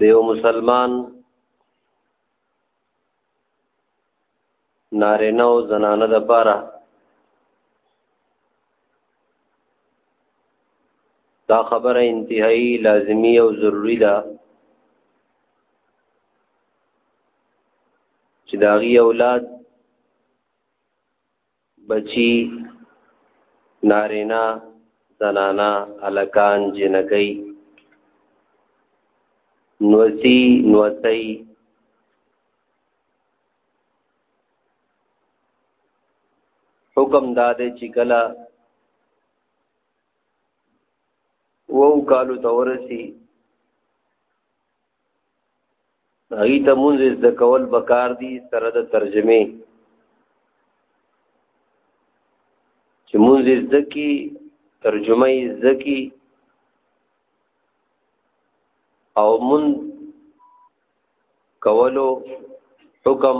دیو مسلمان نارینه او زنانه د پاره دا خبره انتهایی لازمی او ضروری ده چې داغي اولاد بچی نارینا زنانا الکان جنکی نوسی نوسی حکم داده چې کله وو کالو تورسی هغه ته مونږ د کول بکار دي سره د ترجمه چې مونږ زکی ترجمه زکی او مون کولو حکم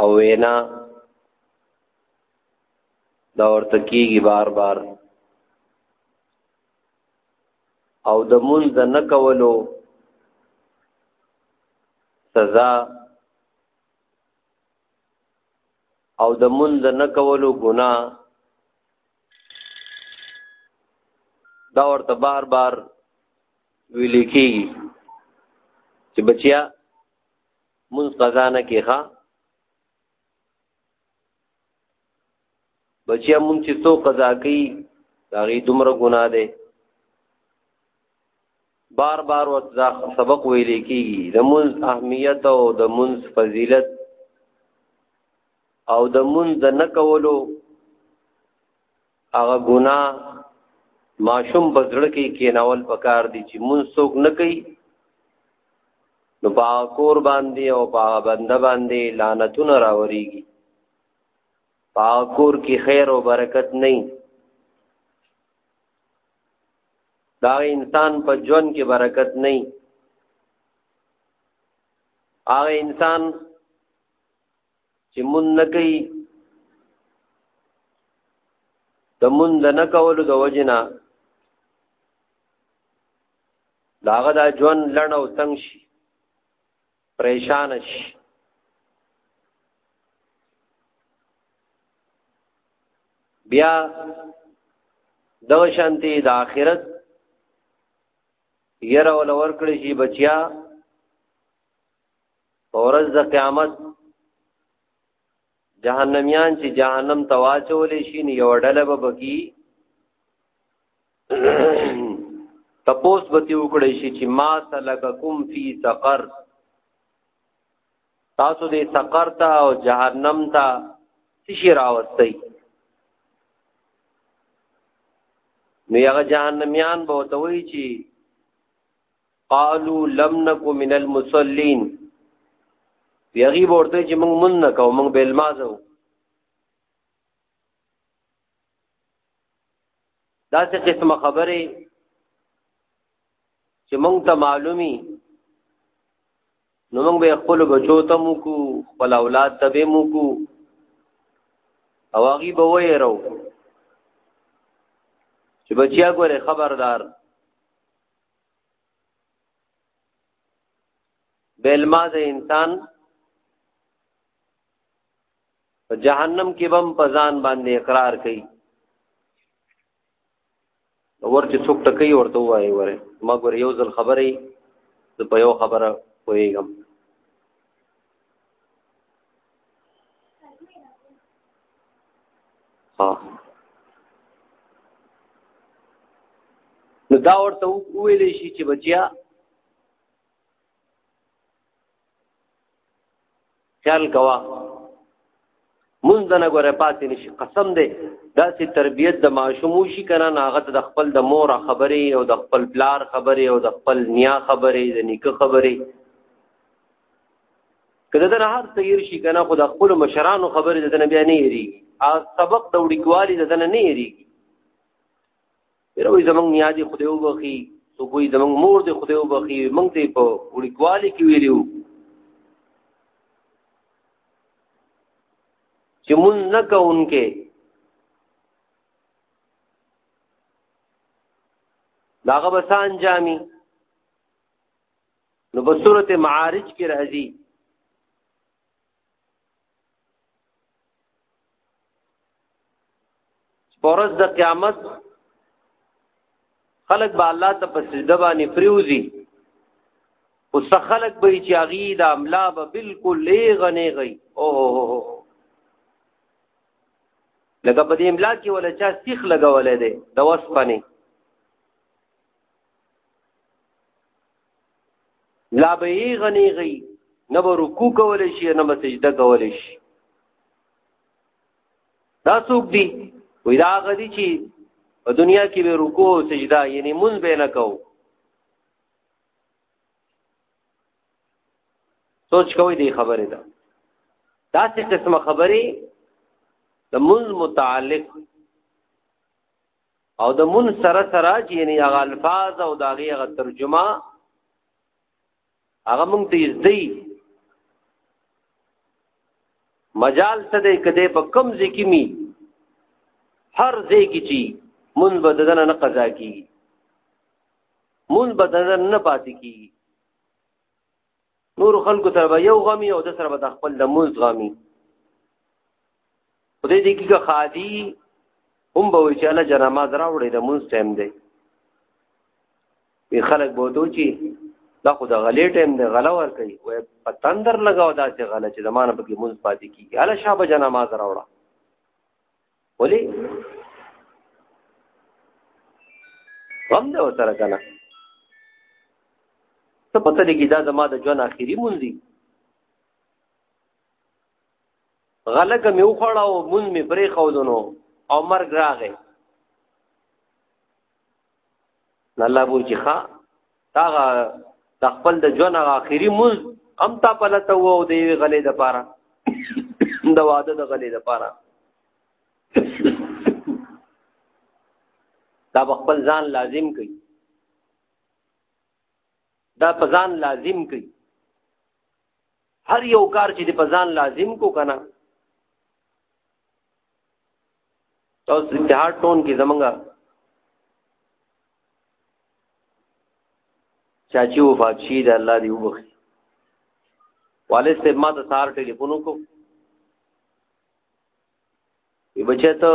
او وینا دا ورته کیږي بار بار او د مونږ د نه کولو سزا او د مونږ د نه کولو ګناه دا ورته بار بار ویل کیږي چې بچیا مونږ قضا نه کیخه بچیا مونږ چې تو قضا کوي دا غي دومره ګناه ده بار بار وخت دا سبق ویل کیږي د مونږ اهمیت او د مونږ فضیلت او د مونږ د نکولو هغه ګناه ماشوم بزړه کې کیناول پکار دي چې مون څوک نه کوي نو با کور باندې او با بنده باندې لعنتونه راوريږي با کور کې خیر او برکت نه دا انسان په ژوند کې برکت نه هغه انسان چې مون نه کوي د مون د نه کولو د وجنه داغه دا ژوند لړ او تنگ شي پریشان شي بیا دو شانتی د آخرت یره ول ورکړي شي بچیا اورز د قیامت جهنميان چې جهنم ته واچولې شي نو یو ډله به بکی تپوس به تی وکړی شي چې ما سلککم فی سقر تاسو دې سقر ته او جهنم ته څه راوستئ نو هغه جهنميان به وتوي چې قالو لم نکو من المصلین یغي ورته چې موږ مون نه کوو موږ بیل مازو دا څه قسمه خبره چې موږ ته معلومي نو موږ به خپل بچو ته مو کو خپل اولاد ته به مو کو او هغه به وایي راو چې بچیا ګوره خبردار بیلما د انسان په جهنم کې بم پزان باندې اقرار کوي ور چې څوک ټکې ورته وایي وره ما ګور یو ځل خبرې ز په یو خبره پويګم ها نو دا ورته ویل شي چې بچیا خیال کوا مونږ دنه غره پاتې نشي قسم دې دا سي تربيت د معشومو شي کنه ناغه د خپل د مور خبرې او د خپل پلار خبرې او د خپل نیا خبرې د نیکه خبرې کله دا هر څه ير شي کنه خو د خپل مشرانو خبره د نبی نه يري ا سبق د وړيکوالي د نه نه يري یروي زمنګ نیادي خدای وبخي سو کوئی زمنګ مور دې خدای وبخي مونږ ته په وړيکوالي کې ویلو چې مون نه کوونکې داغه بسان جامي نو په سورته معارج کې راځي پرز د قیامت خلق به الله ته په سجده باندې پریوزي او څه خلق به چې اغي د املا به بالکل لغنه غي او لکه په دې املا کې ولا چا سیخ لګولې ده د وسپنه لا به یې غنی غي نه به رکوع کول شي نه به سجده کول شي دا څوک دی وای دا غدي چې په دنیا کې به رکوع او سجده یعنی مونږ به نه کوو سوچ کوئ دی خبره ده دا څه قسمه خبره د مونږ متعلق او د من سره سره چې یعنی هغه الفاظ او د هغه هغه ترجمه هغه مونږ ته زدي مجال څه دی کده په کم ځکه می هر ځای کې چی مون بددن نه قضا کی مون بددن نه پاتې کی نور خلکو سره به یو غمی او د سره به د خپل د موز غمی په دې دي کې خادي هم به وي چې الله جنما دراوړي د موز ټیم دی وی خلک به دوی چې دا خو د غلې ټیم دی غلا ور کوي وای په تندر لگاو دا چې غلا چې زمانه پکې موز پاتې کیږي الله شابه جنما دراوړه ولی غم دی ورسره که نه څه پته لګي دا زما د ژوند آخري مونځ دي غلګه مې وخوړه او مونځ مې پرېښودنو او مرګ راغی الله بو چې ښا تا د خپل د ژوند اخیری مز هم تا پلته وو دی غلې د پاره د واده د غلې د پاره دا خپل ځان لازم کړي دا په ځان لازم کړي هر یو کار چې په ځان لازم کو کنه اوس اتحاد ټون کې زمونږه چاچی وفات شي د الله دی وبخي والد صاحب ما ته سار ټلیفون وکړو وی بچه ته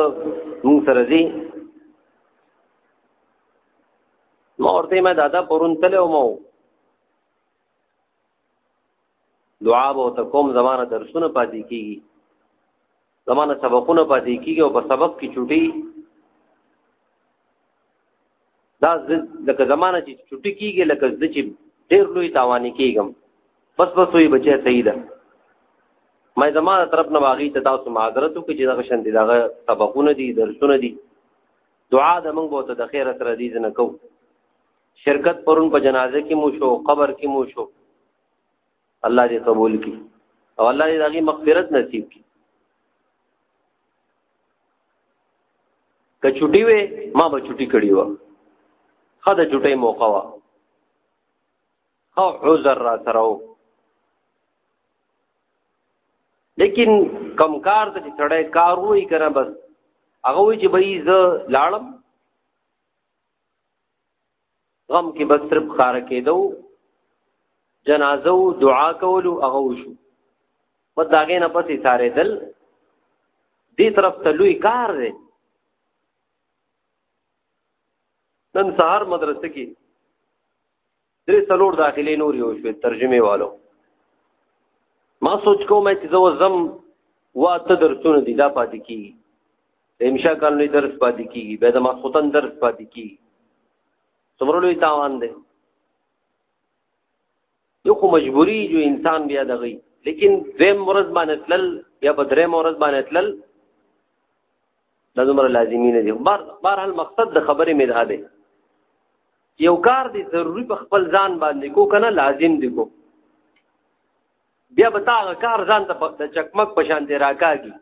مونږ سره ځي ما ورته ما دادا پرون تلو مو دعا به ته کوم زمانه درسونه پاتې کیږي زمانه سبقونه پاتې کیږي او په سبق کې چټي دا لکه زمانه چې چټي کیږي لکه د چې ډېر لوی تاوان کیږم بس بس وي بچي صحیح ده مې زمانه طرف نه واغی ته تاسو معذرت وکړي چې دغه شان دي دغه سبقونه دي درسونه دي دعا د موږ بہت د خیر سره دي نه کوو شرکت پرون په جنازه کې مو شو قبر کې مو شو الله دې قبول کړي او الله دې دغه مغفرت نصیب کړي که چټي وې ما به چټي کړی و خدای چټي موقع وا او عذر را تراو لیکن کم کار ته چې سړی کار وای کنه بس هغه وی چې بای زه لاړم غم کې بس صرف خار کېدو جنازو دعا کولو هغه وشو په داګه نه پسې ساره دل دې طرف ته لوی کار دی نن سهار مدرسې کې درې څلور داخلي نور یو شوې ترجمه والو ما سوچ کوم چې زه زم وا ته درسونه دي دا پاتې کیږي د امشا کالونی درس پاتې کیږي به د مخوتن درس پاتې کیږي څومره لوی تاوان دی یو خو مجبوری جو انسان بیا دغی لیکن دویم مرز باندې تلل یا په درې مرز باندې تلل دا دومره لازمی نه دی بار بهرحال مقصد د خبرې مې ده یو کار دی ضروری په خپل ځان باندې کو کنه لازم دی کو بیا به تا کار ځان ته د چکمک په شان دی راکاږي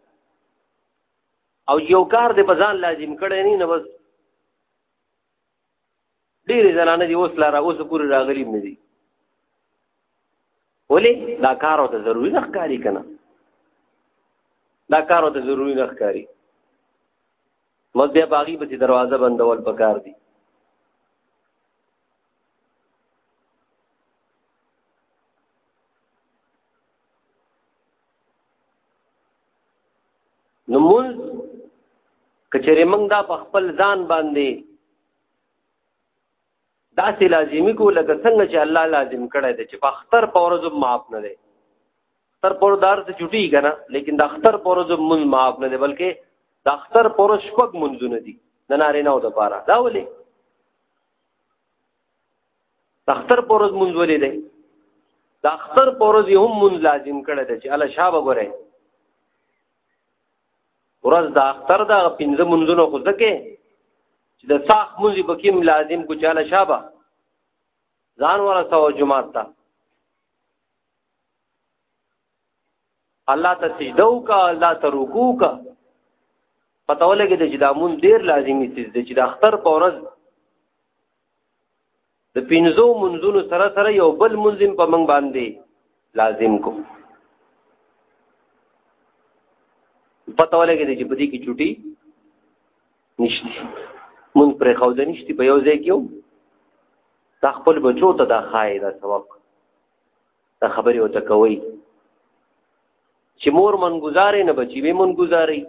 او یو کار دی په ځان لازم کړی نه نه بس ډېرې زنانه دي اوس لاره اوس پورې راغلي نه دي ولې دا کار ورته ضروري نه ښکاري که نه دا کار ورته ضروري نه ښکاري مګ بیا باغی به دروازه بندول پکار دي نو مونږ کچره موږ دا په خپل ځان باندې دا سي لازمی کو لکه څنګه چې الله لازم کړی دی چې په اختر په ورځ معاف نه دی اختر پر دار ته چټي کنه لیکن د اختر پر ورځ مون معاف نه دی بلکې د اختر پر ورځ شپږ منځونه دي د نارې نه او د پاره دا ولې د اختر پر ورځ مونږ ولې دی د اختر پر ورځ هم مونږ لازم کړی دی چې الله شابه ګوره ورځ د اختر دا پنځه منځونه خو ځکه چې د صاح منځي پکې لازم کو چاله شابه ځان ورته او جمعه ته الله ته سجده وکا الله ته رکوع کا پته ولګي د جدامون ډیر لازمي څه د چې د اختر په ورځ د پینځو منځونو سره سره یو بل منظم په منګ باندې لازم کو پته ولګی چې په دې کې چټي نشته مونږ پر خو د نشتی په یو ځای کې یو تا خپل بچو ته دا خای دا سبق دا خبرې وته کوي چې مور من گزارې نه بچي به من گزارې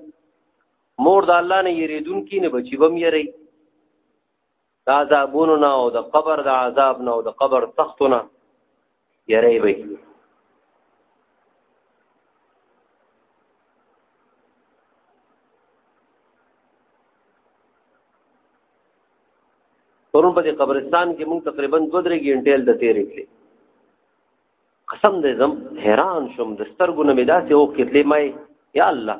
مور د الله نه یریدون کې نه بچي بم یری دا عذابونو نه او د قبر د عذاب نه او د قبر تختونه یری وي پرون په قبرستان کې موږ تقریبا 2 درې غنټې د تیرې کړې قسم دې زم حیران شوم د سترګو نه مې داسې او کتلې مې یا الله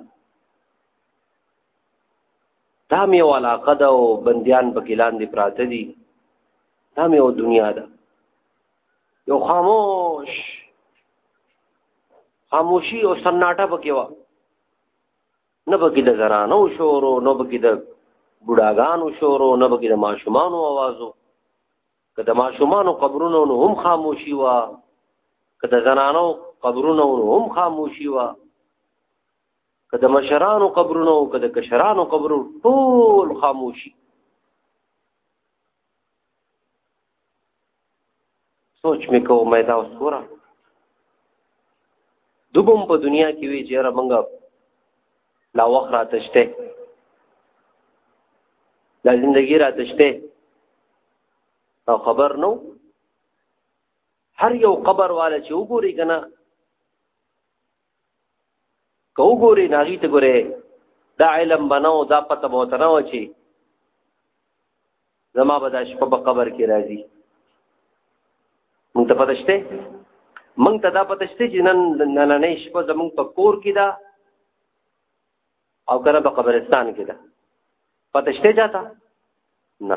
دا مې یو علاقه ده او بندیان پکې لاندې پراته دي دا مې یو دنیا ده یو خاموش خاموشي او سناټه پکې وه نه پکې د زنانو شور او نه پکې د بوډاګانو شور او نه پکې د ماشومانو اوازو که د ماشومانو قبرونه نو هم خاموشي وه که د زنانو قبرونه نو هم خاموشي وه که د مشرانو قبرونه او که د کشرانو قبرو ټول خاموشي سوچ مې کوو مې دا اوس ګوره دوبم په دنیا کې وی چې را منګه لا وخت راتشته دا زندگی راتشته او خبر نو هر یو قبر والا چې وګوري کنه کو ګوري ناغي ته ګوره دا علم بناو دا پته به تنو چی زما به دا شپه په قبر کې راځي مونږ ته پته شته مونږ ته دا پته شته چې نن نن نه شپه زمونږ په کور کې دا او کنه په قبرستان کې ده پته شته چاته نه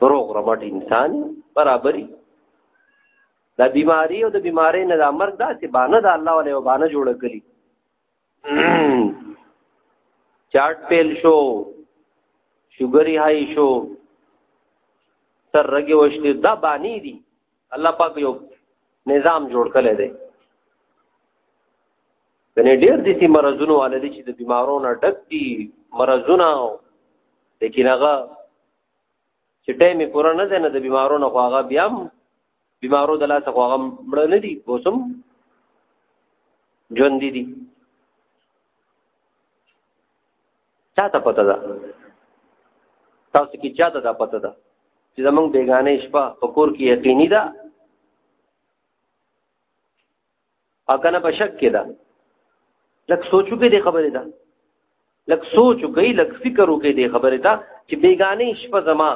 دروغ رمټ انسان برابرۍ دا بیماری او د بیماری نه د مرګ داسې بانه د الله ولې او بانه جوړ کړي چارټ پیل شو شوګری های شو تر رګي وشته دا بانی دي الله پاک یو نظام جوړ کړی دی کنه ډیر دي چې مرزونو والي چې د بیمارو نه ډک دي مرزونه لیکن هغه چې ټیمه پوره نه ده نه د بیمارو نه خواغه بیا بیمارو د لاسه خواغه مړ نه دي اوسم ژوند دي چا ته پته ده تاسو کې چا ته دا پته ده چې زمونږ بیگانه شپه په کور کې یقیني ده او کنه په شک کې ده لکه سوچو کې دې خبره ده لکه سوچو کې لکه فکر وکې دې خبره ده چې بیگانه شپه زما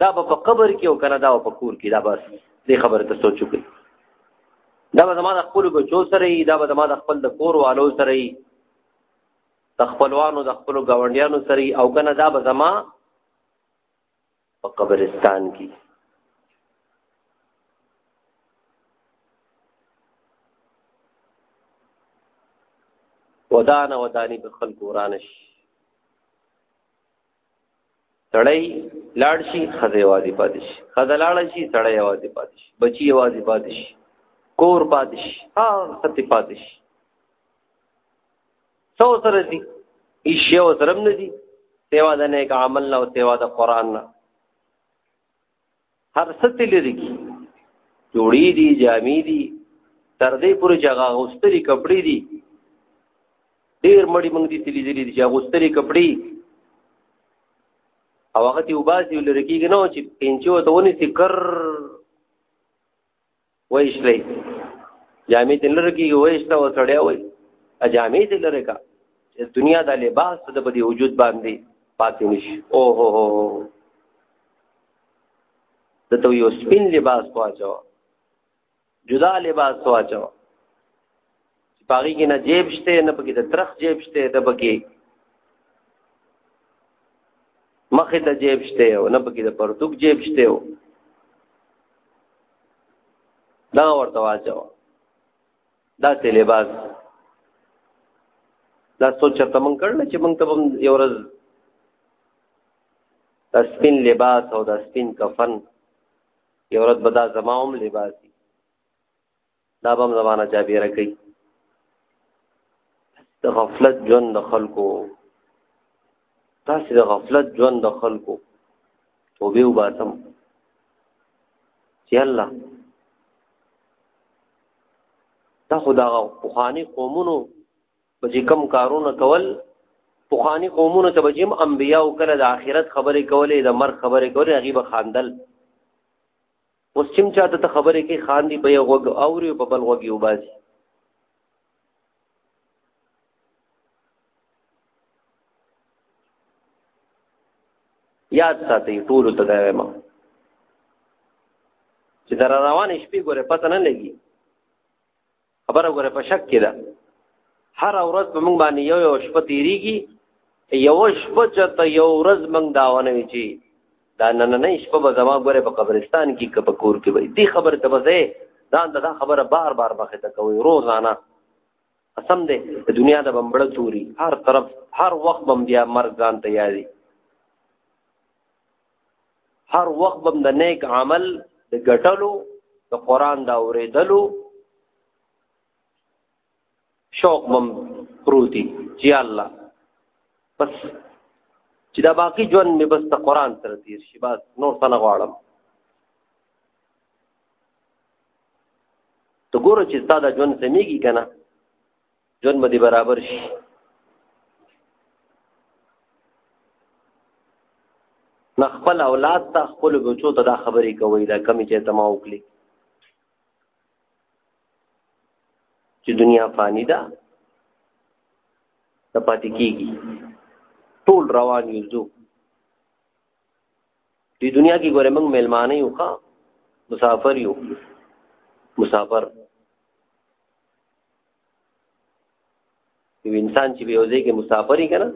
دا به په قبر کې او کنه دا په کور کې دا بس دې خبره ته سوچ وکړي دا به زما د خپل بچو سره دا به زما د خپل د کور والو سره د خپلوانو د خپل گاونډیانو سره او کنه دا به زما په قبرستان کې ودان ودانی به خلق ورانش سړی لاړ شي خزه یوازې پاتې شي خزه لاړ شي سړی یوازې پاتې شي بچي یوازې پاتې شي کور پاتې شي ها ستې پاتې شي څو سره دي ایشي او سره نه دي سیوا د نیک عمل نه او سیوا د قران نه هر څه ته لري کی جوړی دي جامې دي تر دې پورې چې هغه غوستري کپڑے دي ډیر مړی مونږ دي تللی دي چې غوستري کپڑے او هغه ته وباسي لري کیږي نو چې پینچو ته ونی سي کر وایشلې جامې ته لره کې وایشته او سړیا وای جامې ته لره کا دنیا د لباس د په وجود باندې پاتې نشي او هو هو ته ته یو سپین لباس واچو جدا لباس واچو چې پاغي کې نه جیب شته نه پکې د ترخ جیب شته د پکې مخې ته جیب شته او نه پکې د پرتوک جیب شته او دا ورته واچو دا سه لباس دا سوچ ته مونږ کړل چې مونږ ته یو ورځ دا سپین لباس او دا سپین کفن یو ورځ به دا زماوم لباس دا به هم زمانه چا بیره کوي د غفلت ژوند د خلکو تاسې د غفلت ژوند د خلکو توبه وباسم چې الله دا خو دا پخواني قومونو به چې کم کارونه کول پخواني قومونو ته به جیم انبیا او کله د آخرت خبرې کولې د مرګ خبرې کولې هغه به خاندل اوس چم چاته ته خبرې کې خان دی په یو غوږ اوري او په بل غوږ یو باسي یاد ساتي ټول ته دا وایم چې در روان شپې ګوره پته نه لګي خبره وګوره په شک کې ده هر ورځ په موږ باندې یو یو شپه تیریږي یو شپه چې ته یو ورځ موږ دا ونه وی چې دا نن نه شپه به زما غره په قبرستان کې کپ کور کې وي دې خبره ته بځه دا دا خبره بار بار مخه ته کوي روزانه قسم دې د دنیا د بمبړه توري هر طرف هر وخت بم بیا مرګ ځان تیاري هر وخت بم د نیک عمل د ګټلو د قران دا اوریدلو شوق بم پروتي چې الله بس چې دا باقی ژوند مې بس د قران تر تیر شي بس نور څه نه غواړم ته ګوره چې ستا د ژوند سمېږي که نه ژوند به دې برابر شي نه خپل اولاد ته خپل بچو ته دا خبرې کوي دا کمی چې تما وکړي چې دنیا فانی ده د پاتې کیږي ټول روان یو ځو دې دنیا کې ګوره موږ ملمانه یو ښا مسافر یو مسافر یو انسان چې یو ځای کې مسافر یې کنه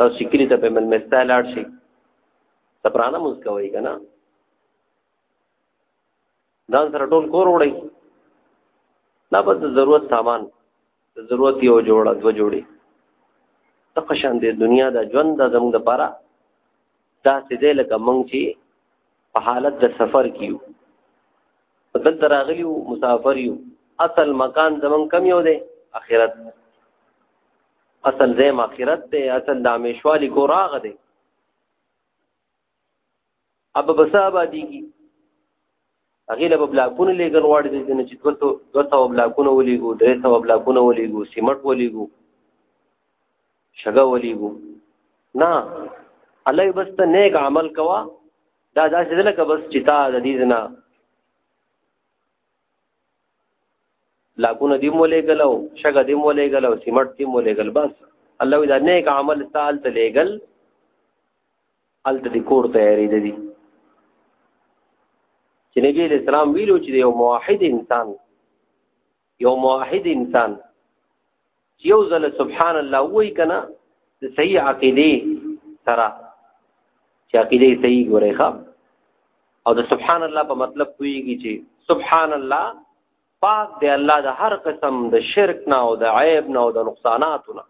او شکلی ته په ملمستا لاړ شي سپرانه موږ کوي کنه دا سره ټول کور وړي دا په ضرورت سامان ضرورت یو جوړه دو جوړي تقشان دې دنیا دا ژوند د زموږ لپاره دا سیده لکه مونږ چې په حالت د سفر کیو بدل تراغلی او مسافر یو اصل مکان زمون کم یو دی اخرت اصل زم اخرت دی اصل د همیشوالی کو راغ دی اب بسابا دیږي هغه له بلاکونو لګل غواړي د دې چې دوه دوه تا بلاکونه ولېګو درې تا بلاکونه ولېګو سیمټ ولېګو شګه ولېګو نه الله بس ته نیک عمل کوا دا داسې لکه بس چې تا د دې نه لاګونه دی مولې غلو شګه دی مولې غلو سیمټ دی مولې غل بس الله دا نیک عمل تعال ته لګل الته د کور تیاری دی چې نبی علیہ السلام ویلو چې یو موحد انسان یو موحد انسان یو ځل سبحان الله وای کنه د صحیح عقیده سره چې عقیده صحیح ګورې ښا او د سبحان الله په مطلب کویږي چې سبحان الله پاک دی الله د هر قسم د شرک نه او د عیب نه او د نقصاناتو نه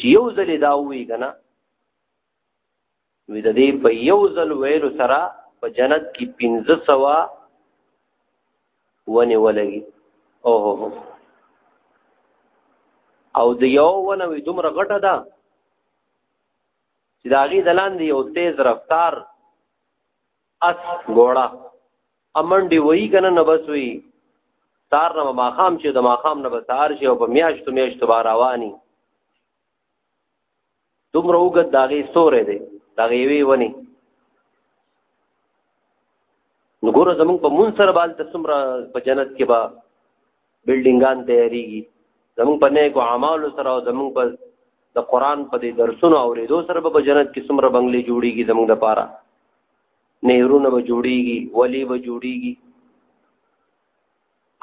چې یو ځلې دا وی کنه وی د دې په یو ځل ویلو سره په جنت کې 1500 ونی ولګي او هو هو او د یو ونه وی دومره غټه ده چې دا غي دلان دی یو تیز رفتار اس ګوړه امنډي وای کنه نه بس وی تار نه ماخام چې د ماخام نه بسار شي او په میاشتو میاشتو باروانی دومره وګد داغه سورې دی داغه وی ونی نګور زمون په مون سره باز د سمره په جنت کې با بلډینګان تیاریږي زمون په نه کو اعمال سره او زمون په د قران په دې درسونو اورېدو سره په جنت کې سمره بنگلې جوړیږي زمون د پاره نهرونه به جوړیږي ولی به جوړیږي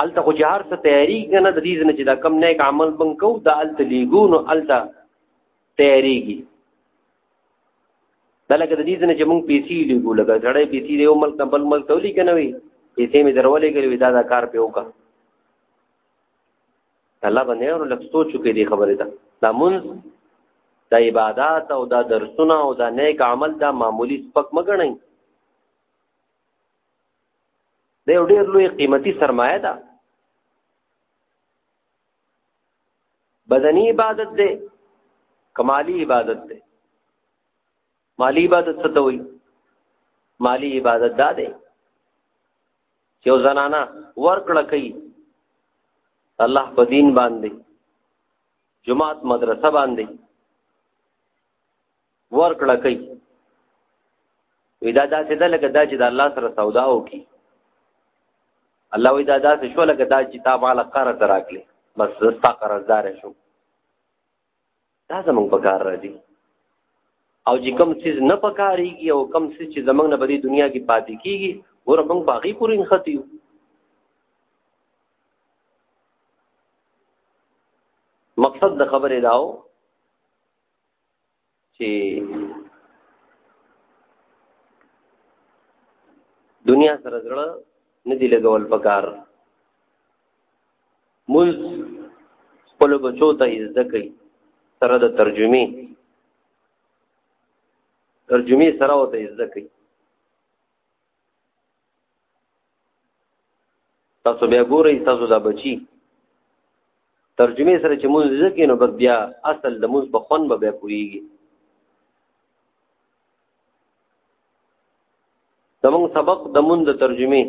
الته خو جهار ته تیاری کنه د دې نه چې دا کم نیک عمل بن کو دا الته لیګو نو الته تیاریږي دا لکه د دې نه چې مونږ پیسې لیګو لکه ځړې پیسې دی یو ملک نه بل ملک تولې کنه وي پیسې مې درولې کړې دا دا کار په وکا الله باندې اور لکه سوچ کې دی خبره ده دا مونږ دا عبادت او دا درسونه او دا نیک عمل دا معمولی سپک مګنئ دا یو ډېر لوی قیمتي سرمایه ده بدني عبادت دی کمالی عبادت دی مالی عبادت څه ته وایي مالی عبادت دا دی چې یو زنانه ورکړه کوي الله په دین باندې جماعت مدرسه باندې ور کړه کوي ودا داسې ده لکه دا چې د الله سره سودا وکړي الله ودا داسې شو لکه دا چې تا بالا قرض راکړي بس زستا قرضدار شو دا زمونږ په کار راځي او چې کم څیز نه پکاريږي او کم څیز چې زمونږ نه بدی دنیا کې پاتې کیږي ور موږ باغی پورې نختی یو مقصد د خبرې داو چې دنیا سره زړه نه دی لګول پکار مونږ خپل بچو ته زده کوي سره د ترجمه ترجمه سره وته زده کوي تاسو بیا ګورئ تاسو دا بچی ترجمه سره چې مونږ ځکه نو بس بیا اصل د مونږ په خون به بیا پوریږي زمونږ سبق د مونږ د ترجمه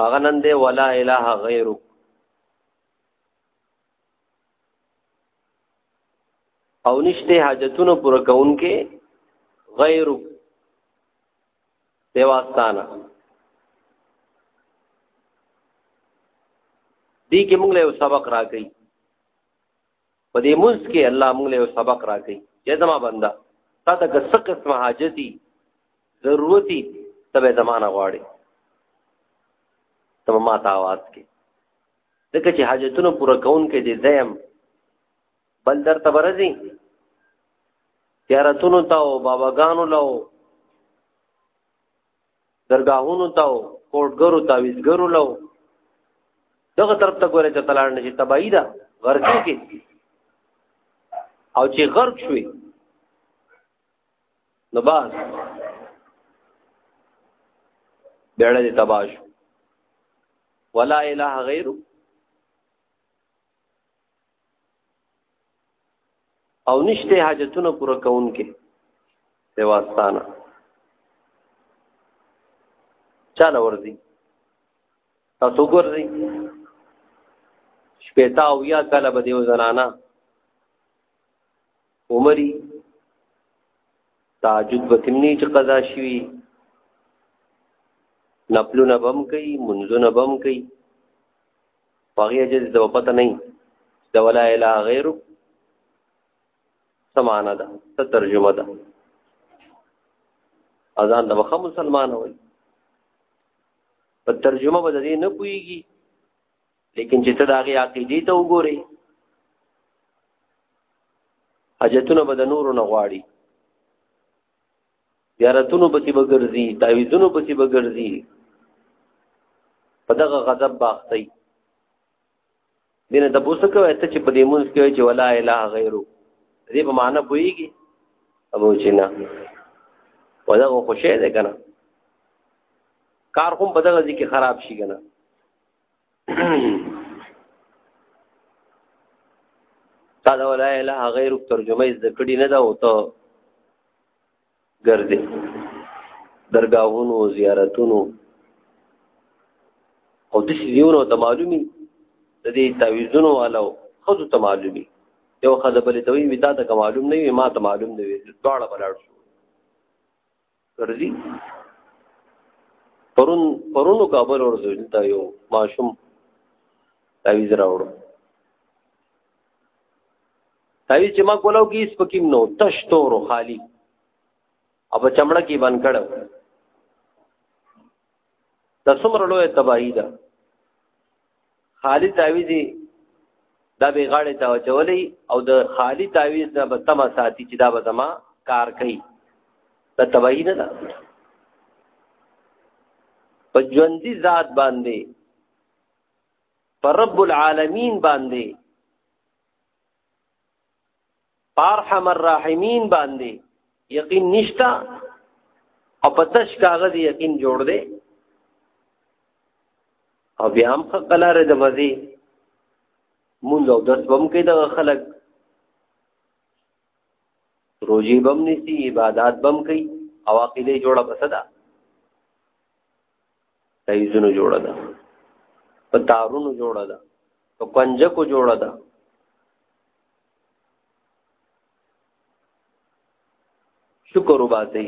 هغه نن دی ولا اله غیرک او نشته حاجتونو پر کون کې غیر دیواستانه دې کې موږ له سبق راکې په دې موږ کې الله موږ له سبق راکې چې زما بندا تا ته څه قسم حاجتي ضرورتي تبه زمانہ غواړي تم ما ته आवाज کې ځکه چې حاجتونو پوره کون کې دې زیم بل در تبرزي زیارتونو ته او باباګانو له درگاهونو ته او کوټګرو ته ویزګرو له دغه طرف ته ګوره چې تلاړ نشي تبعی ده غرقې کې او چې غرق شوي نو باز بیړه دې تباش ولا اله غیر او نشته حاجتونه پوره کون کې سواستانه چاله ورځي تاسو ګورځي شپېتا او یا کله به دیو زنانا عمري تهجد به کمنی چې قضا شوي نفلونه بم کوي منځونه بم کوي هغه اجازه د پته نه د ولا اله غیر سمانه ده ته ترجمه ده اذان د وخه مسلمان وي په ترجمه به دې نه پويږي لیکن چې ته د هغې عقیدې ته وګورې حاجتونه به د نورو نه غواړي زیارتونو پسې به ګرځي تعویذونو پسې به ګرځي په دغه غضب باختي دینه د بوسکه وایي ته چې په دې مونږ کې چې ولا اله غیره دې په معنا پويږي ابو چې نه ودغه خوشاله ده کنه کار هم په دغه ځکه خراب شي کنه تا دا ولا اله غیر ترجمه ز کړی نه دا او ته ګرځي درگاهونو زیارتونو او د سیونو ته معلومي د دې تعویذونو والو خود ته معلومي یو خزه بلې ته وي وتا ته معلوم نه وي ما ته معلوم نه وي دواړه بلاړ شو ګرځي پرون پرونو کابل ورځو دلته یو ماشوم تعویز راوړو تعویز چې ما کولاو کې اس پکیم نو تش تورو خالی او په چمړه کې بند کړو د څومره لوی تباہی ده خالی تعویزی دا به غاړه ته چولې او د خالی تعویز نه به تما ساتي چې دا به زما کار کوي دا تبعی نه ده په ژوندۍ ذات باندې پر رب العالمین باندې ارحم الراحمین باندې یقین نشتا او په تش کاغذ یقین جوړ دی او بیا هم خلاره د مزي مونږ او درس بم کې د خلک روزي بم نسی عبادت بم کوي او عقیده جوړه بسدا دایزونو جوړه ده په تارونو جوړه ده په کنجکو جوړه ده شکر وباسي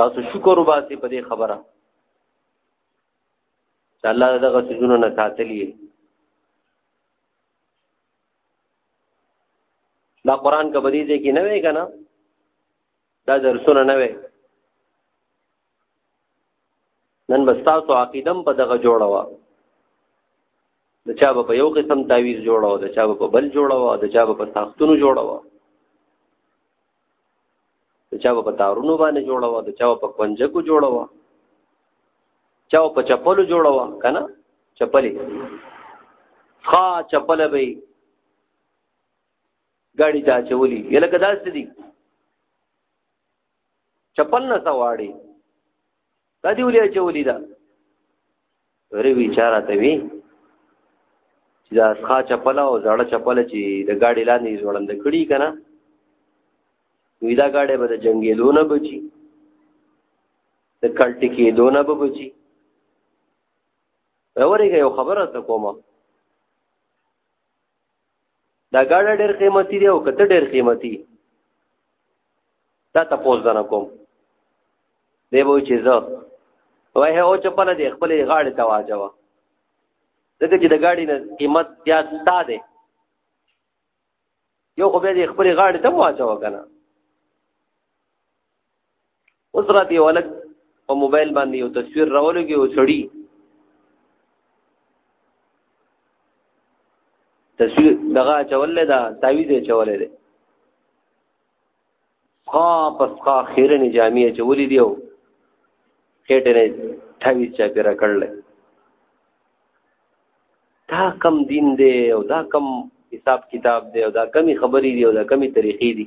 تاسو شکر وباسي په دې خبره چې الله دغه سيزونه نه ساتلی دا قران کا بدی دې کې نه وې کنه دا درسونه نه وې نن بستاسو عقیدم په دغه جوړه وا د چا په یو قسم تعویز جوړه وا د چا په بل جوړه وا د چا په ساختونو جوړه وا د چا په تارونو باندې جوړه وا د چا په کنجکو جوړه وا چا په چپلو جوړه وا کنه چپلې خا چپل به ګاډي ته چولي یلکه داسې دي چپن نه سواړي دا دی ولې چولې دا ورې وی چاره ته وی چې دا ښا چپل او زړه چپل چې د ګاډي لاندې ځوړند کړي کنه وی دا ګاډي به د جنگي لونه بچي د کلټي کې دونه به بچي اورېږي یو خبره ته کومه دا ګاډه ډېر قیمتي دی او کته ډېر قیمتي دا تاسو ځنه کوم دی وای چې زه وای هو چې په دې خپل غاړې ته واجوه دغه چې د ګاډي نه قیمت بیا تا دی یو خو به دې خپل غاړې ته واجوه کنه اوس راته یو هلک په موبایل باندې یو تصویر راولږي او سړي تصویر دغه چولې دا تعویز یې چولې ده خا پس خا خیرنې جامعې چولې دیو خېټه نه تعویز چا پیرا کړل دا کم دین دی او دا کم حساب کتاب دی او دا کمی خبرې دی او دا کمی طریقې دي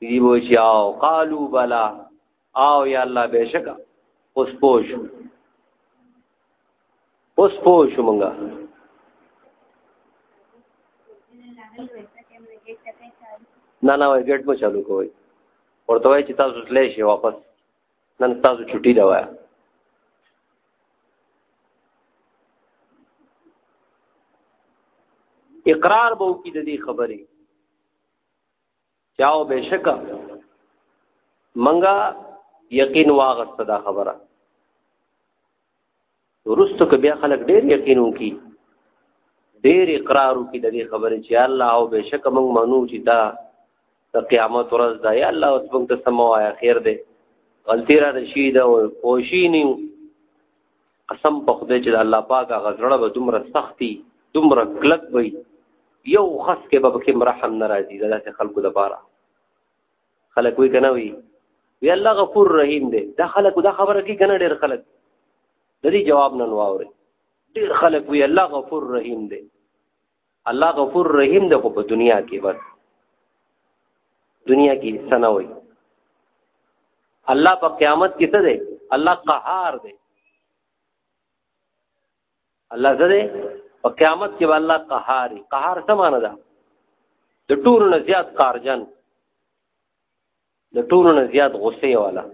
دی وو چې او قالو بلا او یا الله بهشکه اوس پوه شو اوس پوه شو مونږه نه نه وای ګټ مو چالو کوی ورته وای چې تاسو تللی شئ واپس نن تاسو چټي دا وای اقرار به وکړي د دې خبرې چاو بشک منګه یقین واغسته دا خبره ورستو که بیا خلک ډیر یقین وکي ډیر اقرار وکي د دې خبرې چې الله او بشک موږ منو چې دا د قیامت ورځ ده یا الله اوس موږ ته سمو آیا خیر ده غلطی را نشي ده او پوشی نیو قسم په خدای چې د الله پاک هغه زړه به دومره سختي دومره کلک وي یو خاص کې به پکې مرحم ناراضي د داسې خلکو لپاره خلک وی کنه وی وی الله غفور رحیم دی دا خلک دا خبره کې کنه ډېر خلک د دې جواب نه نواوري ډېر خلک وی الله غفور رحیم دی الله غفور رحیم د خو په دنیا کې بس دنیا کې سنا وي الله په قیامت کې څه دی الله قهار دی الله څه دی په قیامت کې الله قهاري قهار څه معنی ده د ټول نه زیات قارجن د ټولو نه زیات غصه والا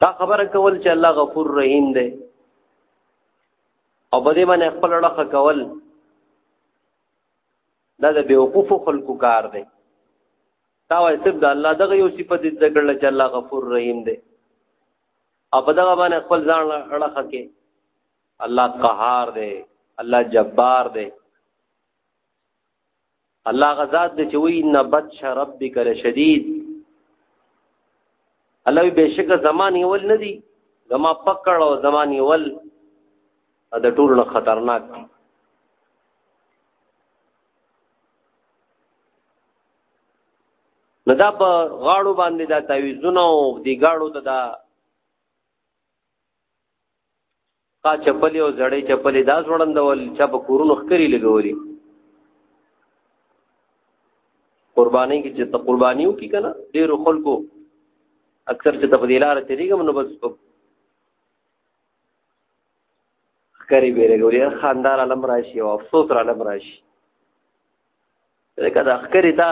دا خبره کول چې الله غفور رحیم دی او بده باندې خپل لړخه کول دا د بیوقوف خلکو کار دی دا وایي سب د الله دغه یو صفت دې ذکر لچ الله غفور رحیم دی او په دغه باندې خپل ځان اړه کې الله قهار دی الله جبار دی الله غزاد دې چې وی نبت شرب بکره شدید الله بهشکه زمان یول نه دی زما پکړ او زمان یول د ټولو نه خطرناک دی نو دا په غاړو باندې دا تعویذونه او دی غاړو ته دا کا چپلی او زړې چپلی دا ځوړندول چا په کورونو خکری لګولي قرباني کې چې ته قربانيو کې کنه ډېر خلکو اکثر چې تبدیلار تیریږم نو بس خکری بیرګولې خاندار علم راشي او افسوس علم راشي لکه دا ښکری تا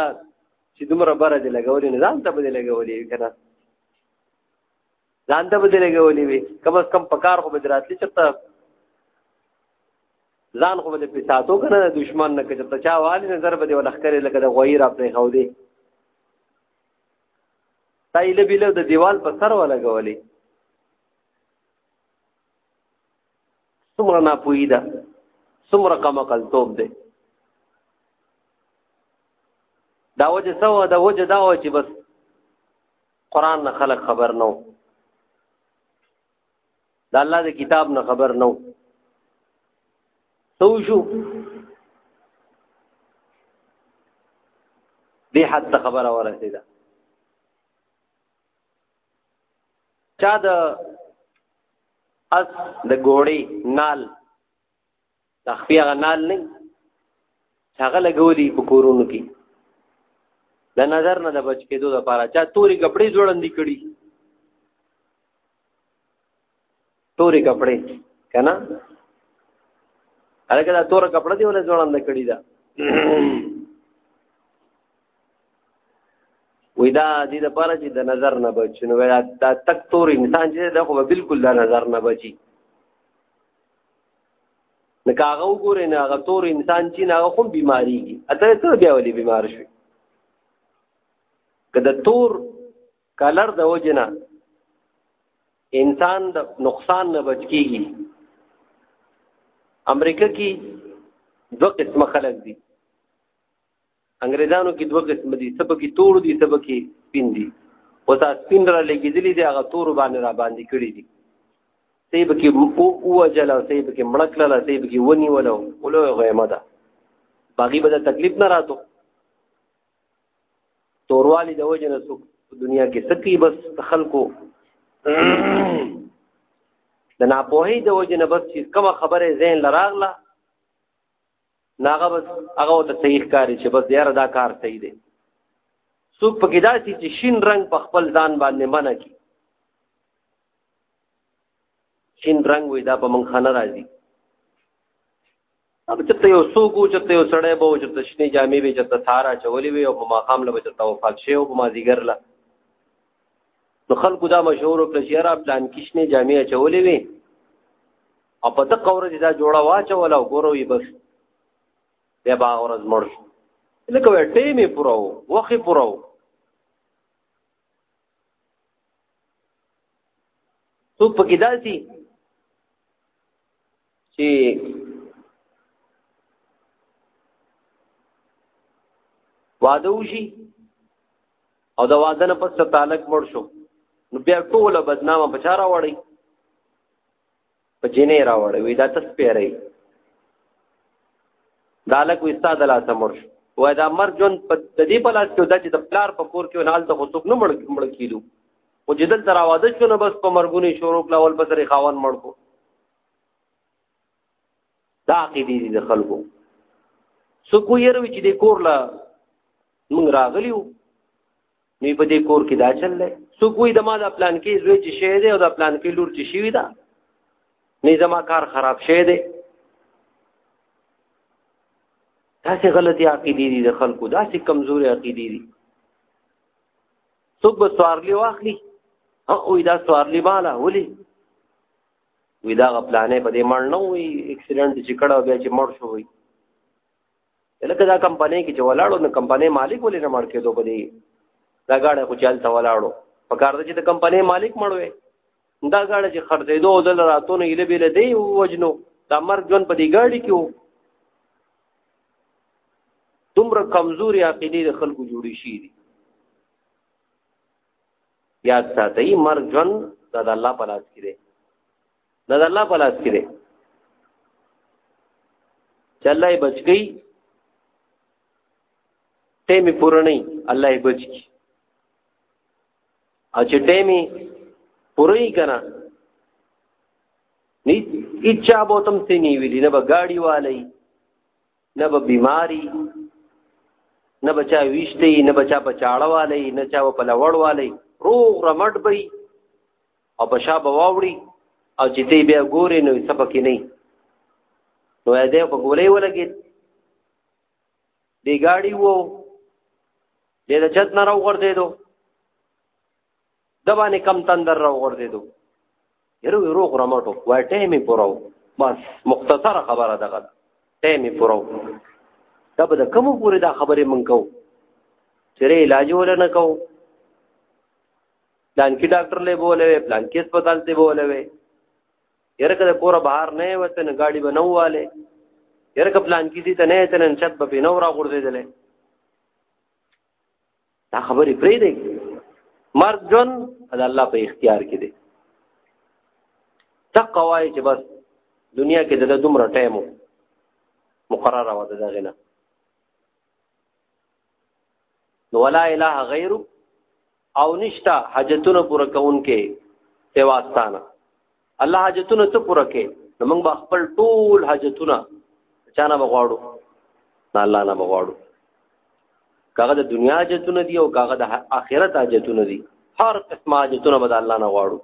چې دومره بره دی لګولې نه ځان ته به دی لګولې وي که نه ځان ته به دی لګولې وي کم از کم په کار خو به دې راتلي چېرته ځان خو به دې پې ساتو که نه د دښمن نه که چېرته چا والي نظر به دې ولا ښکرې لکه د غویي را پرېښودې تا ایله بیله د دیوال په سر ولګولې څومره ناپوهي ده څومره کم عقل توب دی دا وجه څه وه دا وجه دا وه چې بس قرآن نه خلق خبر نه وو د الله د کتاب نه خبر نه وو څه وشو دې حد ته خبره ورسېده چا د اس د ګوړې نال تخفي هغه نال نه هغه لګولي په کورونو کې د نظر نه د بچ کېدو لپاره چا توري کپڑے جوړندې کړي توري کپڑے کنه هغه دا تور کپڑا دی ولې جوړندې کړي دا وې دا دې د پاره چې د نظر نه بچ نو دا, دا تک تور انسان چې دا خو بالکل د نظر نه بچي نو کاغه وګورې نه هغه تور انسان چې نه هغه هم بیماریږي اته ته بیا ولې بیمار شي کله تور کلر د وجنه انسان د نقصان نه بچ کیږي امریکا کې دوه قسم خلک دي انګريزانو کې دوه قسم دي څه پکې تور دي څه پکې سپین دي او تاسو سپین را لګېدلې دي هغه تور باندې را باندې کړی دي سی پکې او او جلا سی پکې مړکل لا سی پکې ونی ولو ولو غیمه ده باغی به تکلیف نه راتو توروالی د وجه نه څوک دنیا کې سکی بس خلکو د ناپوهی د وجه نه بس چې کومه خبره زین لراغله ناغه بس هغه ته صحیح کاری چې بس یاره دا کار صحیح دی څوک پکې داسي چې شین رنگ په خپل ځان باندې منع کی شین رنگ وې دا په منخه نه راځي اب چې ته یو څوک چې ته یو سړی به چې ته شنې جامې به چې ته سارا چولې وي او په ماقام له چې ته وفات شې او په مازیګر له نو خلکو دا مشهور کړ چې را پلان کې شنې جامې چولې وي او په دغه ورځ دا جوړه واچول او ګورو یې بس بیا باغ ورځ مړ شو لکه وې ټیمې پوره وو وخت پوره وو څوک پکې داسي چې واده وشي او د واده نه پس تعلق مړ شو نو بیا ټوله بدنامه بچارا وړي په جنې راوړې وې دا تس پیرې دا لک وستا د لاسه مر شو وای دا مر جون په دې په لاس کې دا چې د پلار په کور کې نال ته خطوب نه مړ مړ کیدو او جدل تر اواز شو نو بس په مرګونی شروع کلا ول پسري خاون مړ کو دا کې دي د خلکو سو کو یې روي چې د کور لا مونږ راغلیو نو په دې کور کې دا چل دی سو کوی د ما د پلان کې زوی چې شوی دی او د پلان کې لور چې شوی ده نه زما کار خراب شوی دی داسې غلطي عقیدې دي د خلکو داسې کمزوري عقیدې دي څوک به سوارلی واخلي او دا سوارلی بالا ولي وی دا غپلانې په دې مړ نه وي اکسیډنټ چې کړه بیا چې مړ شو وي لکه دا کمپنۍ کې چې ولاړو نو کمپنۍ مالک ولې نه مړ کېدو په دې دا غاړه خو چالت ولاړو په کار د چې د کمپنۍ مالک مړ وي دا غاړه چې خرڅېدو او دل راتونه یې لبې لدی وجنو دا مرګ جون په دې غاړي کې وو دومره کمزوري عقیده د خلکو جوړی شي دي یاد ساتئ مرګ جون دا د الله په لاس کې دی دا د الله په لاس کې دی چې الله یې بچ کړي ټیم یې پوره نه الله یې بچ کړي او چې ټیم یې پوره یې که نه نه هیچا به تم څه نه ویلي نه به ګاډي والی نه به بیماری نه بچا ویشته نه بچا په چاړه والی نه چا په لوړ والی روغ رمټ به او په شا به واوړي او چې دی بیا ګوري نو څه پکې نه نو دې په ګولې ولګي دی ګاډي وو دې د چت نه راو ورته دو د باندې کم تندر راو ورته دو یرو یرو غرامټو وای ټیم یې پوراو بس مختصره خبره دغه ټیم یې پوراو دا به د کوم پورې دا خبرې مونږ کوو چې علاج ولنه کوو پلان کې ډاکټر له بوله وي پلان کې هسپتال ته بوله وي یره کله کور بهر نه وته نه گاډي بنواله یره کله پلان کې دي ته نه ته نن چت به نو را غورځیدل دا خبرې پرې دی مرګ جون د الله په اختیار کې دی تقوا چې بس دنیا کې د دومره ټایمو مقرره و ده دغه نه نو ولا اله غیر او نشتا حاجتونو پوره کون کې سواستانه الله حاجتونو ته پوره کې نو موږ به خپل ټول حاجتونه چانه بغواړو نه الله نه بغواړو کاغه د دنیا حاجتونه دي او کاغه د آخرت حاجتونه دي هر قسم حاجتونه به الله نه غواړو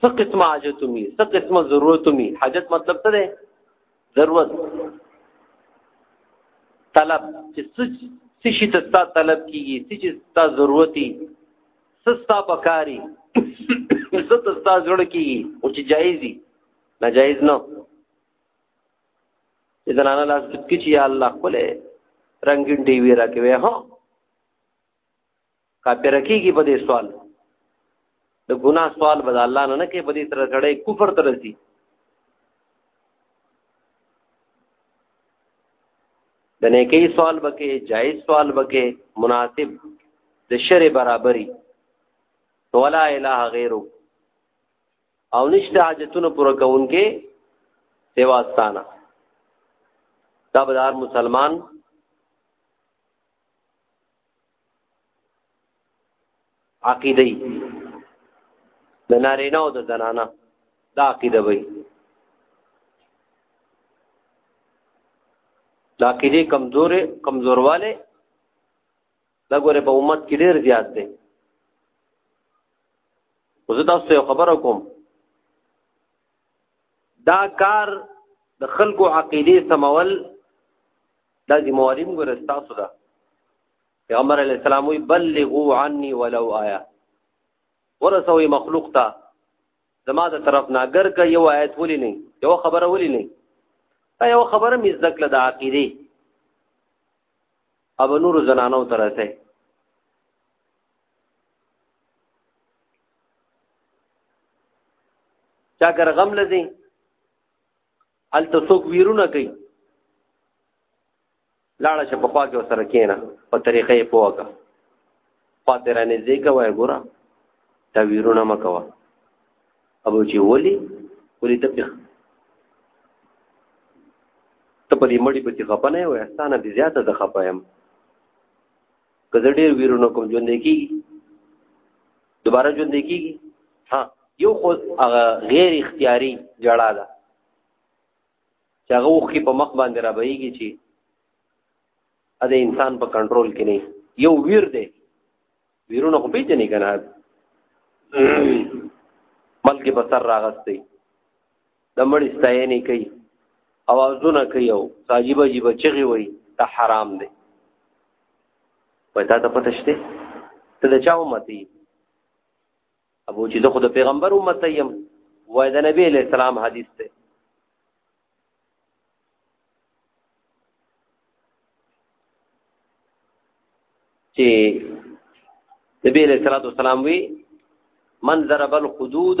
څه قسمه حاجت می څه قسمه ضرورت می حاجت مطلب څه دی ضرورت طلب چې څه شي ته ستا طلب کیږي څه چې ستا ضرورتي څه ستا بکاری څه ته ستا جوړ کیږي او چې جایزي ناجایز نه چې زنانه لاس کې چې یا الله خپل رنگین ټي وی راکوي ها کافر کیږي په دې سوال د ګناه سوال به الله نه نه کوي په دې تر سره کفر تر رسی د نیکی سوال بکې جایز سوال بکې مناسب د شر برابرۍ ولا اله غیره او نشته حاجتونو پر کوونکې سوا ستانه دا بدار مسلمان عقیده د نارینه او د زنانه دا عقیده وي دا عقیده کمزورې کمزورواله دا ګوره په امت کې ډېر زیات دی زه تاسو ته خبر کوم دا کار د خلکو عقیده سمول دا ذمہواری موږ رستاسو ده پیغمبر علی السلام وی بلغو عني ولو آیا ورسوي مخلوق ته زما د طرف نه اگر که یو آیت ولي نه یو خبره ولي نه دا یو خبره مې ذکر د عقیده اب نور زنانو ترته چا کر غم لذي ال تسوک ویرونه کوي لاړه چې په خوا کې وسره کېنه په طریقې یې پوهه خواته را نږدې کوه ګوره دا ویرونه مه کوه ابو چې ولي ولي ته پیخ ته په دې مړی په کې خپه نه وې ستانه دې زیاته د خپه یم که زه ډېر ویرونه کوم ژوندې کېږي دوباره ژوندې کېږي ها یو خو هغه غیر اختیاري جړا ده چې هغه وخت په مخ باندې را بهيږي چې ا د انسان په کنټرول کې نه یو ویر دی ویرونه خو پیژنې کنه ملک په سر راغستې د مړي ستاینې کوي اوازونه کوي او عجیب عجیب چغي وي ته حرام دی وای تا ته پته شته ته د چا امت یې ابو چې زه خو د پیغمبر امت یم وای د نبی علیہ السلام حدیث ته چې نبی علیہ الصلوۃ والسلام وی من ضرب الحدود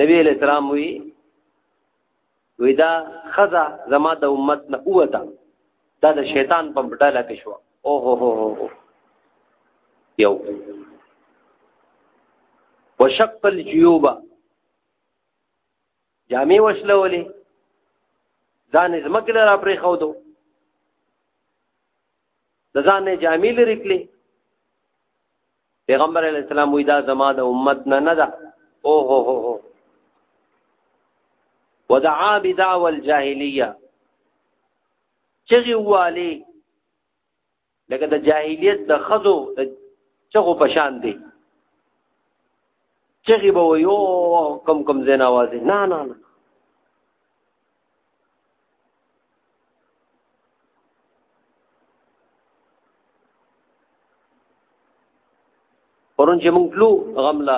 نبی علیہ السلام وی وی دا خزا زما د امت نه اوته دا د شیطان په بټاله کې شو او هو هو هو یو وشق الجيوب جامې وشلولې ځان زمکه لرا پرې خو دو د ځان نه جامې لري کړې پیغمبر علی السلام وی دا زما د امت نه نه ده او هو هو هو ودعا بدعوى الجاهليه چغي والی لکه د جاهلیت د خزو د چغو پشان دی چغي به یو کم کم زینا وازي نه نه نه پرون چې موږ تلو غملا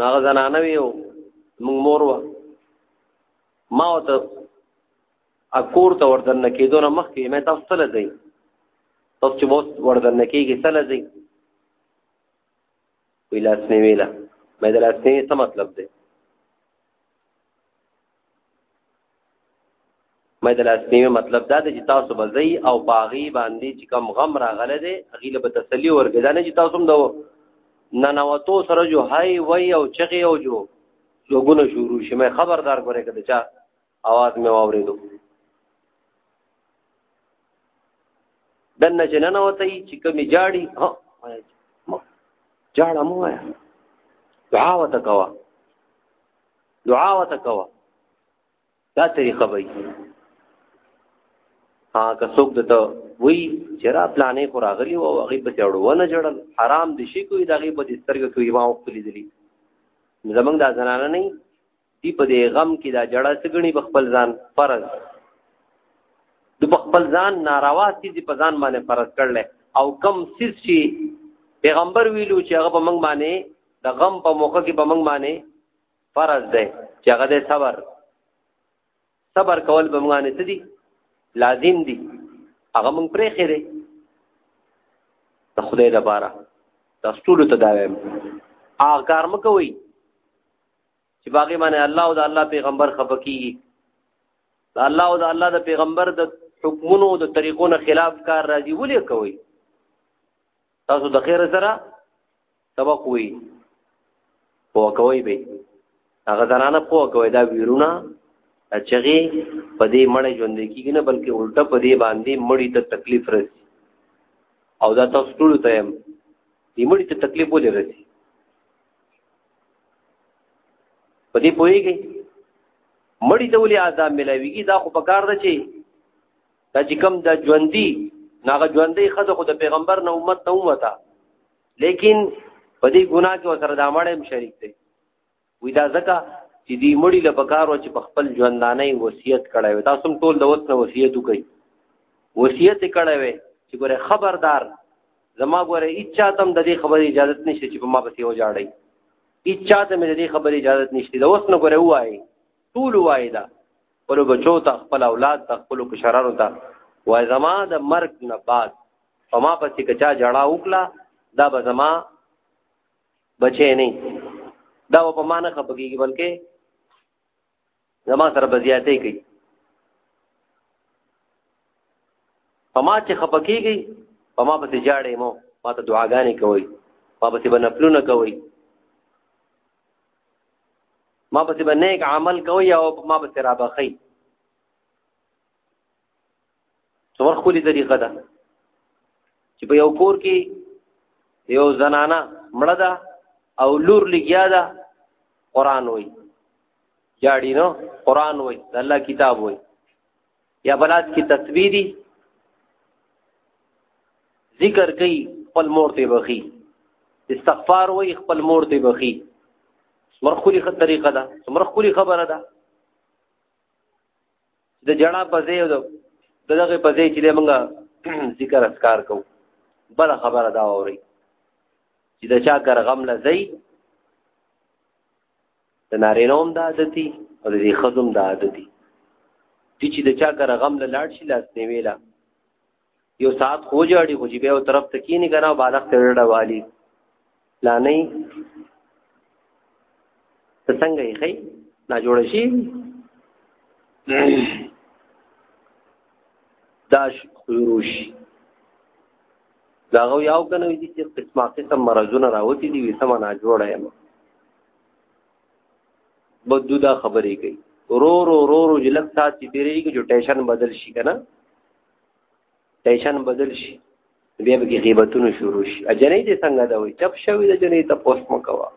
ناغه زنانه ویو موږ مور و ما وته اکور ته وردن کېدو نه مخکې مې تاسو ته لځي تاسو چې مو وردن کېږي ته لځي وی لاس نه ویلا مې د لاس نه څه مطلب دی مې د لاس نه مطلب دا دی چې تاسو به زی او باغی باندې چې کم غم راغله دی هغه له تسلی ورګی دا نه چې تاسو هم دا نه نوتو سره جو هاي وای او چغي او جو لوګونه شروع شي مې خبردار کړې کده چا اواز مې واورېدو دنه چې نن وته چې کمی جاړي ها جاړه مو وایا دعا وته کوا دعا وته کوا دا طریقه وای ها که څوک دته وی چې را پلانې خو راغلی او هغه په چړو ونه جوړل حرام دي شي کوي دا غي په سترګه کوي ما وکړي دي زمنګ دا زنانه نه دی په دې غم کې دا جړه سګنی په خپل ځان فرض د خپل ځان ناروا سيزي په ځان باندې فرض کړل او کم سيز شي پیغمبر ویلو چې هغه په موږ باندې د غم په موقع کې په موږ باندې فرض ده چې هغه د صبر صبر کول به موږ باندې څه دي لازم دي هغه موږ پرې خېره د خدای لپاره تاسو ټول ته دا وایم هغه کار مکوئ چې باقي باندې الله او د الله پیغمبر خپکیږي د الله او د الله د پیغمبر د حکمونو د طریقو نه خلاف کار راځي ولې کوي تاسو د خیر سره سبق وي پوه کوي به هغه زنانه پوه کوي دا ویرونه چغي په دې مړې ژوند کېږي نه بلکې الټه په دې باندې مړی ته تکلیف رسي او دا تاسو ټول ته هم دې مړی ته تکلیف ولې رسي په دې پوهیږي مړی ته ولې عذاب ملاويږي دا خو په کار ده چې دا چې کوم د ژوندۍ ناغه ژوندۍ خزه خو د پیغمبر نه امت نه ومتا لیکن په دې ګناه کې وسره د امړې هم شریک دی وې دا ځکه چې دې مړی له پکارو چې په خپل ژوندانه وصیت کړی وي تاسو ټول د وس نه وصیت وکړي وصیت کړی وي چې ګوره خبردار زما ګوره اچا تم د دې خبرې اجازه نشته چې په ما پسې وجاړي اچا ته مې د دې خبرې اجازه نشته دا اوس نه ګوره وای ټول وای دا ولو بچو ته خپل اولاد ته خپل کشرانو ته وای زما د مرګ نه بعد په ما پسې کچا جړه وکړه دا به زما بچې نه دا په ما نه خپګيږي بلکې زما سره بزیاتې کوي پما چې خپکیږي پما په تجاړې مو ما ته دعاګانې کوي ما په تبه نفلونه کوي ما په تبه نیک عمل کوي او ما په ترابخی څور خولي طریقه ده چې په یو کور کې یو زنانه مړه ده او لور لګیا ده قران وای جاړي نو قران وای د الله کتاب وای یا بلاد کی تسبیح دي ذکر کوي خپل مور ته بخي استغفار وای خپل مور ته بخي مرخولي خ طریقه ده مرخولي خبره ده د جړه په ځای او دغه په ځای چې موږ ذکر اسکار کوو بل خبره دا اوري چې د چا کر غم لځي د نارینوم د عادتي او د خزم د عادتي دي چې د چا کر غم لاړ شي لاس نیویلا یو ساعت خو جاړي خو چې به یو طرف ته کینی کنه بالغ ته ډډه والی لا نه ته څنګه یې خی نا جوړ شي داش خیروش دا غو یاو کنه دي چې قسمه قسم مرزونه راوتی دي وسم نه جوړه یم بدو دا خبرې کوي رو رو رو رو جلک سات چې تیرې کې جو ټیشن بدل شي کنه ټیشن بدل شي بیا به کې غیبتونه شروع شي اجنې دې څنګه دا وي چپ شوی د جنې ته پوسټ مکوا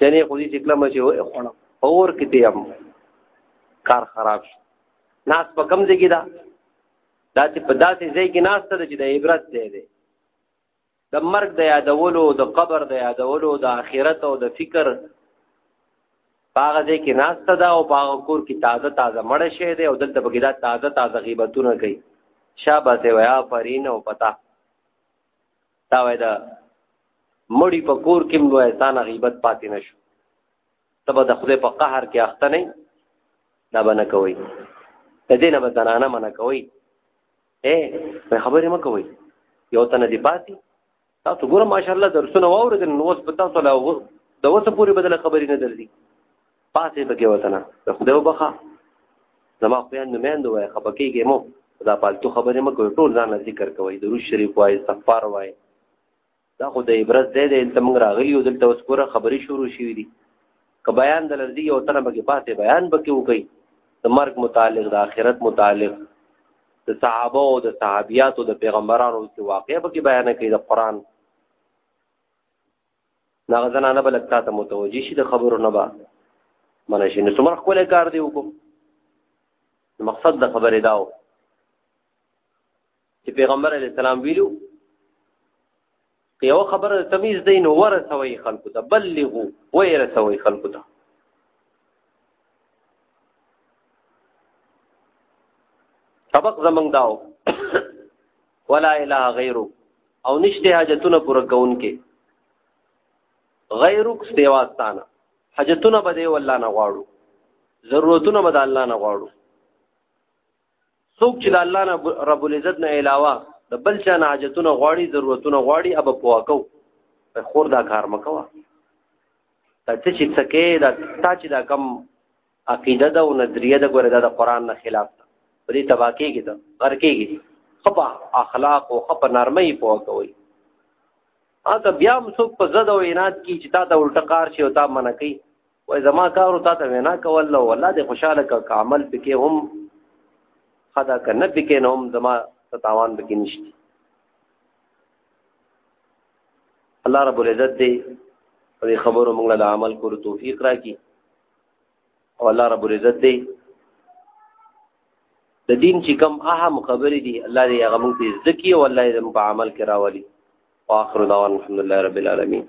جنې خو دې ټکله مې چې وې خړم اور کې دې هم کار خراب شي ناس په کم ځای کې دا دا چې په داسې ځای کې ناس ته چې د عبرت دی دی د مرګ د یادولو د قبر د یادولو د آخرت او د فکر پاغه دې کې ناشته دا او پاغه کور کې تازه تازه مړ شي دی او دلته بګی دا تازه تازه غیبتونه کوي شابه ته ویا فرین او پتا تا وای دا مړی په کور کې مو انسان غیبت پاتې نشو تبه د خدای په قهر کې اخته نه دا بنه کوي د دې نه بدنانه منه کوي اے په خبرې مکوي یو تنه دی پاتې تاسو ګوره ماشاءالله درسونه واورېدل نو اوس په تاسو لا د اوسه پورې بدله خبرې نه درځي پاتې پکې وطنه د خدای وبخه زما خویان نو میند وای خپکیږي مو دا پالتو خبرې مکوي ټول ځان ذکر کوي درود شریف وای استغفار وای دا خو د عبرت ځای دی دلته موږ راغلي یو دلته اوس ګوره خبرې شروع شوي دي که بیان د لرځي یو تنه پکې پاتې بیان پکې وکړي د مرګ متعلق د آخرت متعلق د صحابه او د صحابیاتو د پیغمبرانو چې واقعې پکې بیان کړي د قرآن دا زنانه بل تا ته متوجي شي د خبرو نه با منشي نو څومره خپل کار دی وکړو مقصد د خبرې داو چې پیغمبر علی السلام ویلو یو خبره تمیز دی نو ورسوي خلکو ته بلغو وې رسوي خلکو ته سبق زمنګ داو ولا اله غیرو او نشته حاجتونه پوره کون کې غیرک سیواستانه حاجتونه به دی والله نه غواړو ضرورتونه به د الله نه غواړو څوک چې د الله نه رب العزت نه علاوه د بل چا نه حاجتونه غواړي ضرورتونه غواړي اب پواکو خور دا کار مکوه دا څه چې څکه دا تا چې دا کم عقیده ده او نظریه ده ګوره دا د قران نه خلاف ده په دې تبا کېږي دا غر کېږي خپه اخلاق او خپه نرمي پوه کوي اته بیا هم څوک په زده او عناد کې چې تا ته الټه کار شي او تا منع کوي وای زما کارو تا ته وینا کول نو والله دې خوشاله ک عمل پکې هم خدا ک نه پکې نو هم زما تاوان پکې نشته الله رب العزت دې دې خبرو موږ له عمل کولو توفیق راکړي او الله رب العزت دې د دین چې کم اهم خبرې دي الله دې هغه موږ ته ذکی او الله دې په عمل کې راولي واخر دعوانا الحمد لله رب العالمين